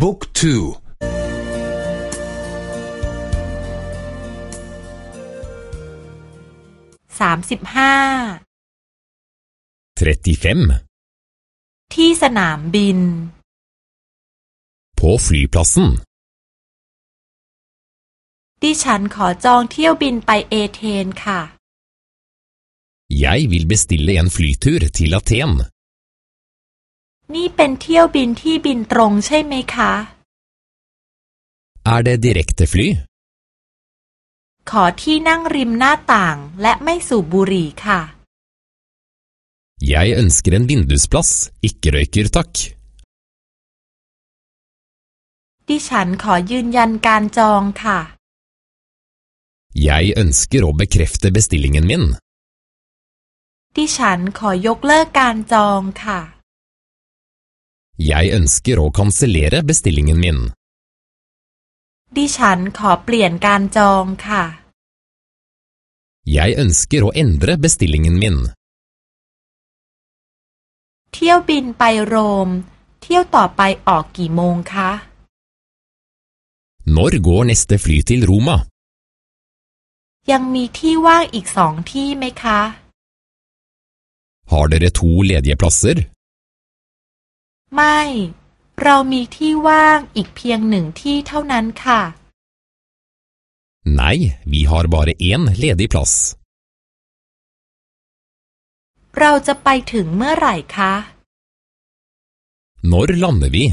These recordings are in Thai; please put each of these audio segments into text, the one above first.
บุ๊กทูสามสิบห้าที่สนามบิน på flyplassen ดิฉันขอจองเที่ยวบินไปเอเธนค่ะ Jeg vil bestille en flytur til Aten นี่เป็นเที่ยวบินที่บินตรงใช่ไหมคะ Er det direktefly ขอที่นั่งริมหน้าต่างและไม่สูบบุหรี่ค่ะ Jeg ønsker en vindusplass, ikke røyker takk ดิฉันขอยืนยันการจองค่ะ Jeg ønsker å bekrefte bestillingen min ดิฉันขอยกเลิกการจองค่ะ Jeg ønsker å kansellere bestillingen min ดิฉันขอเปลี่ยนการจองค่ะ Jeg ønsker å endre bestillingen min เที่ยวบินไปโรม เที่ยวต่อไปออกกี่โมงคะ Når går neste fly til Roma ยังมีที่ว่างอีกสองที่ไหมคะ Har dere to ledige plasser ไม่ เรามีที่ว่างอีกเพียงหนึ่งที่เท่านั้นค่ะ Nei, vi har bare én ledig plass เราจะไปถึงเมื่อไหร่คะ Når lander vi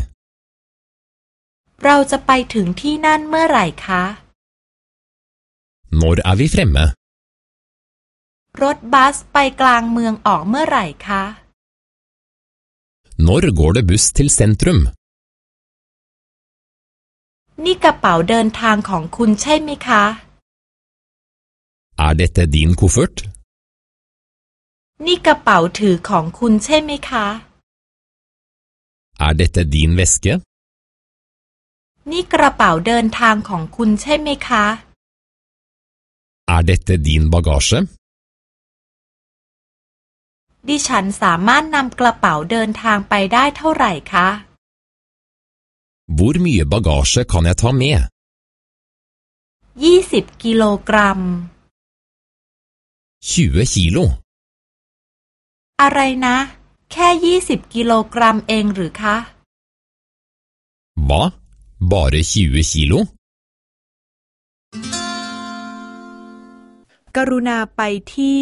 เราจะไปถึงที่นั่นเมื่อไหร่คะ Når er vi fremme รถบัสไปกลางเมืองออกเมื่อไหร่คะ Når går det buss til sentrum นี่กระเป๋าเดินทางของคุณใช่ไหมคะ Er dette din koffert นี่กระเป๋าถือของคุณใช่ไหมคะ Er dette din veske นี่กระเป๋าเดินทางของคุณใช่ไหมคะ Er dette din bagasje ดิฉันสามารถนำกระเป๋าเดินทางไปได้เท่าไหร่คะ Hvor mye bagasje kan jeg ta med ยี่สิบกิโลกรัม20 kilo อะไรนะ แค่ยี่สิบกิโลกรัมเองหรือคะ Hva? Bare 20 kilo? กรุณาไปที่